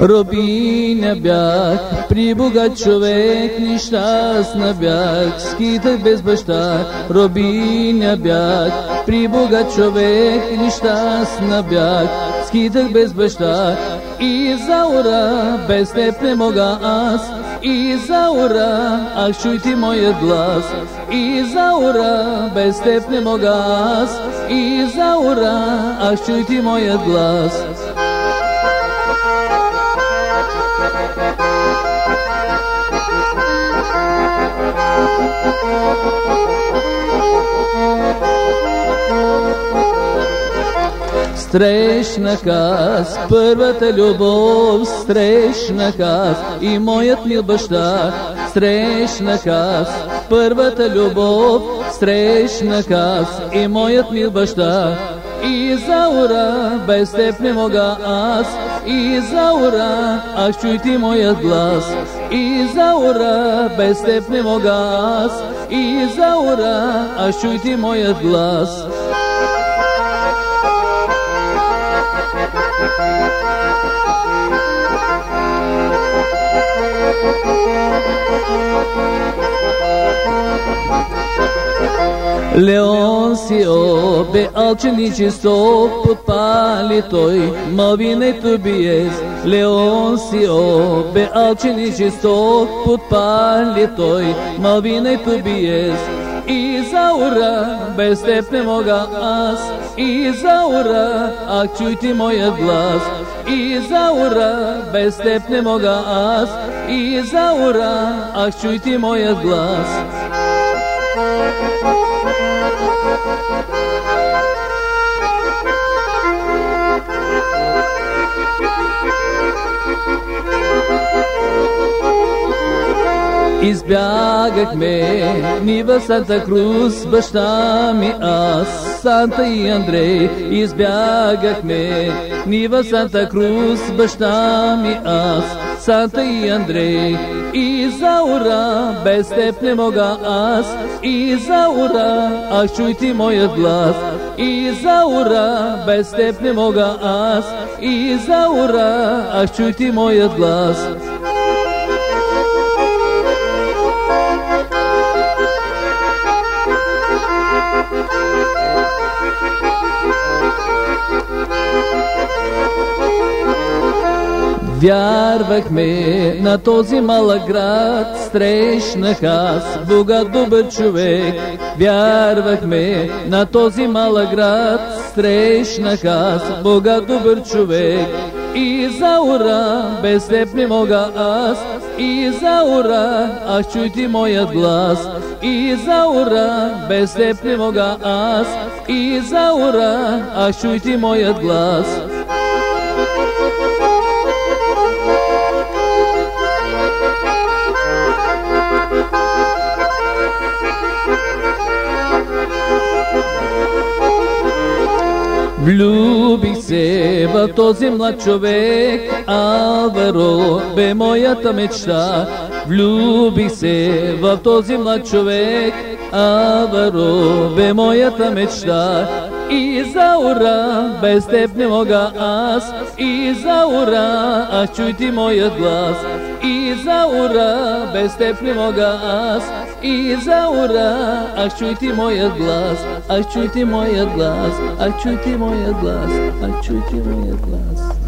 Робиня бях, при богат човек, нещастна бях, скитах без баща. Робиня бях, при богат човек, нещастна бях, скитах без баща. И за ура, без теб не мога аз, Izaura, ah čuj ti moje glas Izaura, bez tep ne mogas Izaura, ah čuj ti moje glas Thank you. Ах чуй ти моят глас. Срещнах аз първата любов, срещнах аз и моят мил баща. Срещнах аз първата любов, срещнах аз и моят мил баща. И за ура, без теб не мога аз, и за ура, ах чуй ти моят глас. И за ура, без теб не мога аз, и за ура, ах чуй ти моят глас. Leoncio, pe altcinci so pe palitoi, mă bine tu bies. Leoncio, pe altcinci so pe palitoi, mă bine tu bies. izaura bez stepne moga as. Izaura ak čujti moje glas. Izaura bez stepne moga as. Izaura ak čujti moje glas. Избягахме ни в Санта Крус, баща ми аз, Санта и Андрей. Избягахме ни в Санта Крус, баща ми аз, Санта и Андрей. И за ура, без теб не мога аз, и за ура, ах чуй ти моят глас. И за ура, без теб не мога аз, и за ура, ах чуй ти моят глас. Вярвахме на този малък град, срещнах аз богат добър човек. Вярвахме на този малък град, срещнах аз богат добър човек. И за ура, без теб не мога аз, и за ура, ах чуй ти моят глас. И за ура, без теб не мога аз, и за ура, ах чуй ти моят глас. Влюбих се в този млад човек, Алваро бе моята мечта. Влюбих се в този млад човек, Алваро бе моята мечта. И за ура, без теб не мога аз, и за ура, ах чуй ти моят глас. И за ура, без теб не мога аз, и за ура, ах чуй ти моят глас, ах чуй ти моят глас, ах чуй ти моят глас, ах чуй ти моят глас.